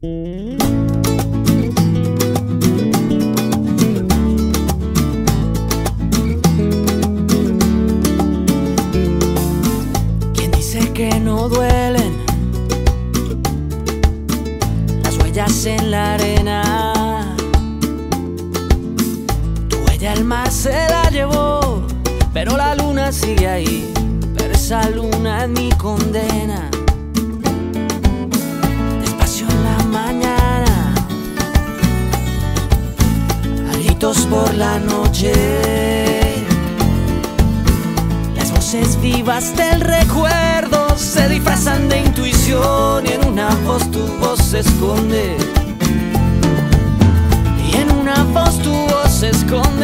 ¿Quién dice que no duelen las huellas en la arena? Tu huella el mar se la llevó, pero la luna sigue ahí. Pero esa luna es mi condena. Por la noche. Las voces vivas del recuerdo se disfrazan de intuición y en una voz tu voz se esconde. Y en una voz tu voz se esconde.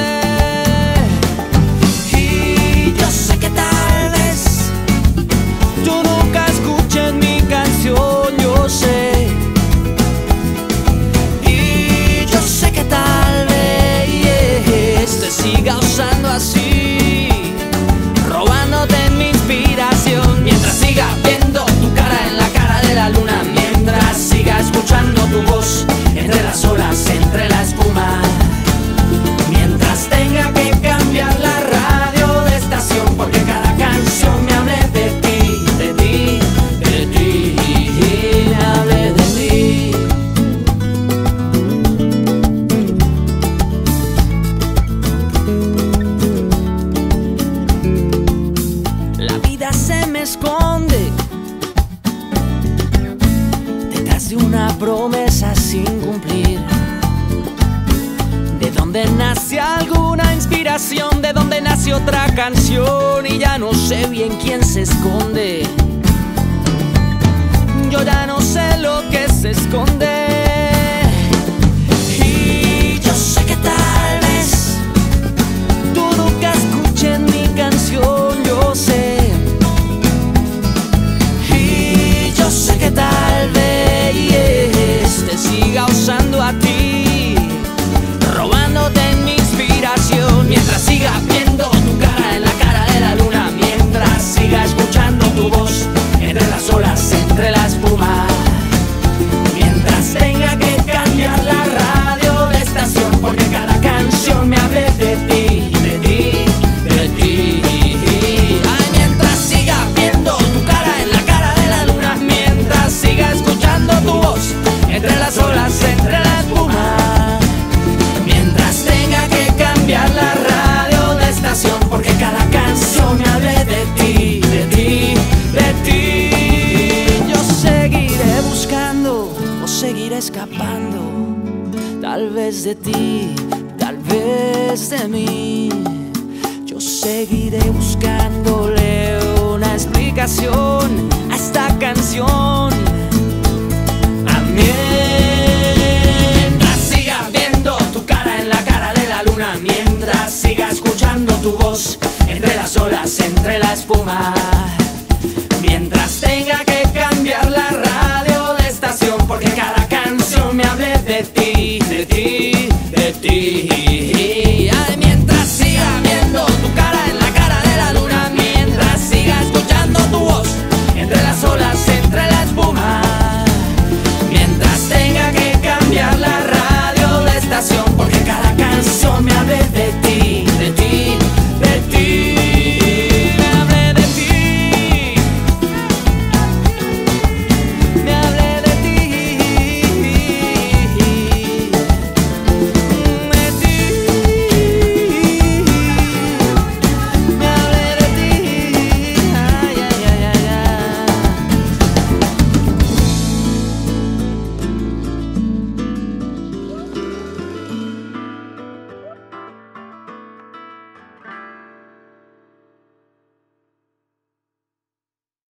Se me esconde detrás de una promesa sin cumplir. De donde nace alguna inspiración, de donde nace otra canción y ya no sé bien quién se esconde. Yo ya no sé lo que se esconde. escapando, tal vez de ti, tal vez de mí. Yo seguiré buscándole una explicación a esta canción. Mientras siga viendo tu cara en la cara de la luna, mientras siga escuchando tu voz entre las olas, entre la espuma, mientras tenga que cambiar la radio